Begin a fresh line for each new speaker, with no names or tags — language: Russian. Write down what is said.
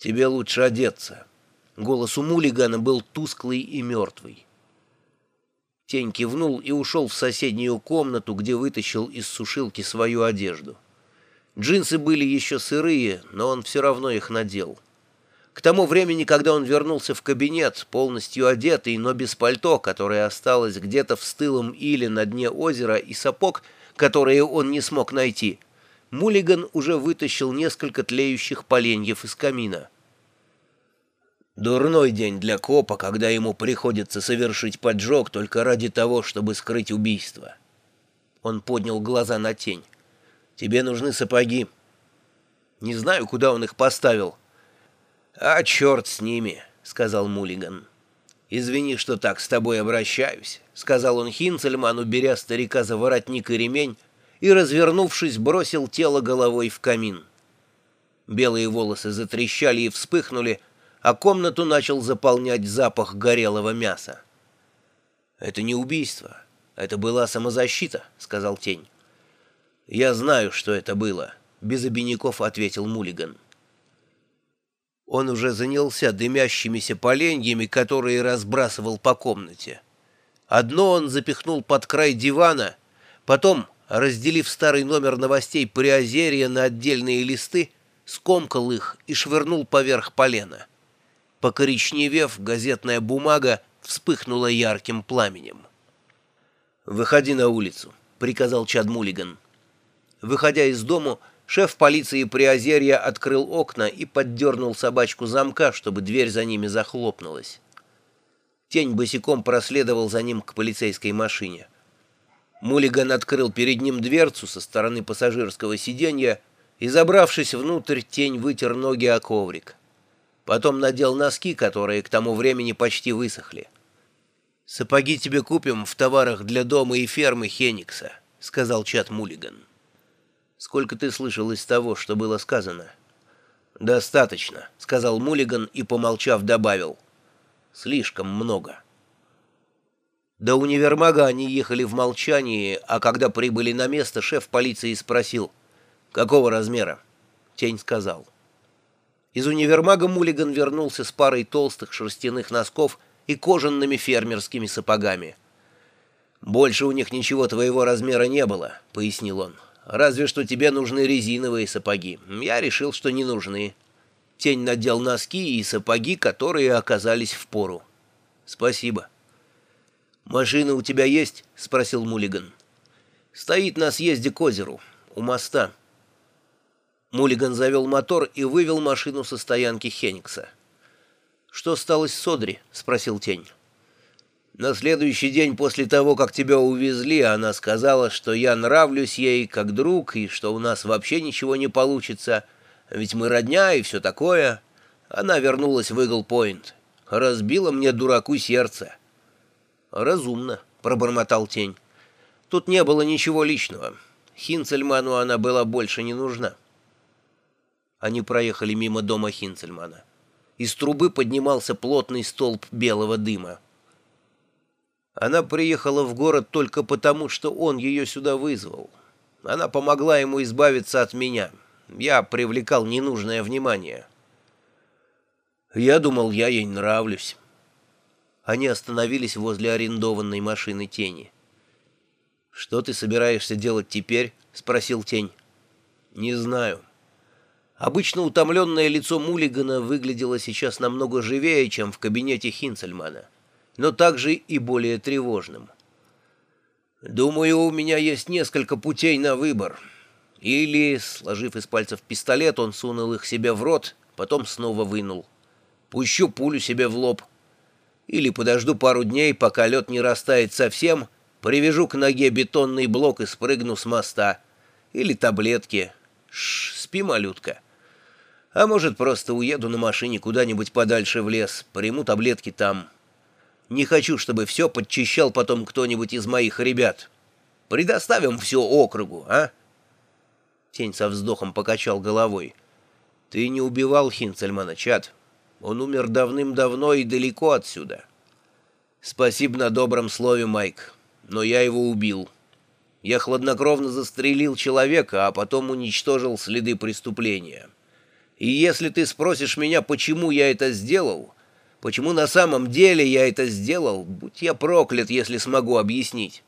«Тебе лучше одеться». Голос у Мулигана был тусклый и мертвый. Тень кивнул и ушел в соседнюю комнату, где вытащил из сушилки свою одежду. Джинсы были еще сырые, но он все равно их надел. К тому времени, когда он вернулся в кабинет, полностью одетый, но без пальто, которое осталось где-то в стылом иле на дне озера, и сапог, которые он не смог найти, Мулиган уже вытащил несколько тлеющих поленьев из камина. Дурной день для копа, когда ему приходится совершить поджог только ради того, чтобы скрыть убийство. Он поднял глаза на тень. «Тебе нужны сапоги». «Не знаю, куда он их поставил». «А черт с ними», — сказал Мулиган. «Извини, что так с тобой обращаюсь», — сказал он Хинцельману, беря старика за воротник и ремень, и, развернувшись, бросил тело головой в камин. Белые волосы затрещали и вспыхнули, а комнату начал заполнять запах горелого мяса. «Это не убийство, это была самозащита», — сказал Тень. «Я знаю, что это было», — без обиняков ответил Мулиган. Он уже занялся дымящимися поленьями, которые разбрасывал по комнате. Одно он запихнул под край дивана, потом разделив старый номер новостей Приозерья на отдельные листы, скомкал их и швырнул поверх полена. Покоричневев, газетная бумага вспыхнула ярким пламенем. «Выходи на улицу», — приказал Чад Мулиган. Выходя из дому, шеф полиции Приозерья открыл окна и поддернул собачку замка, чтобы дверь за ними захлопнулась. Тень босиком проследовал за ним к полицейской машине. Мулиган открыл перед ним дверцу со стороны пассажирского сиденья и, забравшись внутрь, тень вытер ноги о коврик. Потом надел носки, которые к тому времени почти высохли. «Сапоги тебе купим в товарах для дома и фермы Хеникса», — сказал Чат Мулиган. «Сколько ты слышал из того, что было сказано?» «Достаточно», — сказал Мулиган и, помолчав, добавил. «Слишком много». До универмага они ехали в молчании, а когда прибыли на место, шеф полиции спросил, «Какого размера?» Тень сказал. Из универмага Мулиган вернулся с парой толстых шерстяных носков и кожаными фермерскими сапогами. «Больше у них ничего твоего размера не было», — пояснил он. «Разве что тебе нужны резиновые сапоги. Я решил, что не нужны». Тень надел носки и сапоги, которые оказались в пору. «Спасибо». «Машина у тебя есть?» — спросил Мулиган. «Стоит на съезде к озеру, у моста». Мулиган завел мотор и вывел машину со стоянки Хеникса. «Что стало с Содри?» — спросил Тень. «На следующий день после того, как тебя увезли, она сказала, что я нравлюсь ей как друг и что у нас вообще ничего не получится, ведь мы родня и все такое. Она вернулась в Игл-Пойнт. Разбила мне дураку сердце». «Разумно», — пробормотал Тень. «Тут не было ничего личного. Хинцельману она была больше не нужна». Они проехали мимо дома Хинцельмана. Из трубы поднимался плотный столб белого дыма. Она приехала в город только потому, что он ее сюда вызвал. Она помогла ему избавиться от меня. Я привлекал ненужное внимание. Я думал, я ей нравлюсь. Они остановились возле арендованной машины Тени. «Что ты собираешься делать теперь?» — спросил Тень. «Не знаю». Обычно утомленное лицо Мулигана выглядело сейчас намного живее, чем в кабинете Хинцельмана, но также и более тревожным. «Думаю, у меня есть несколько путей на выбор». Или, сложив из пальцев пистолет, он сунул их себе в рот, потом снова вынул. «Пущу пулю себе в лоб» или подожду пару дней, пока лед не растает совсем, привяжу к ноге бетонный блок и спрыгну с моста. Или таблетки. Шш, спи, малютка. А может, просто уеду на машине куда-нибудь подальше в лес, приму таблетки там. Не хочу, чтобы все подчищал потом кто-нибудь из моих ребят. Предоставим все округу, а?» Тень со вздохом покачал головой. «Ты не убивал Хинцельмана, чат?» Он умер давным-давно и далеко отсюда. Спасибо на добром слове, Майк, но я его убил. Я хладнокровно застрелил человека, а потом уничтожил следы преступления. И если ты спросишь меня, почему я это сделал, почему на самом деле я это сделал, будь я проклят, если смогу объяснить.